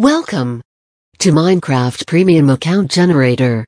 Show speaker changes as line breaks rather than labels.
Welcome to Minecraft Premium Account Generator.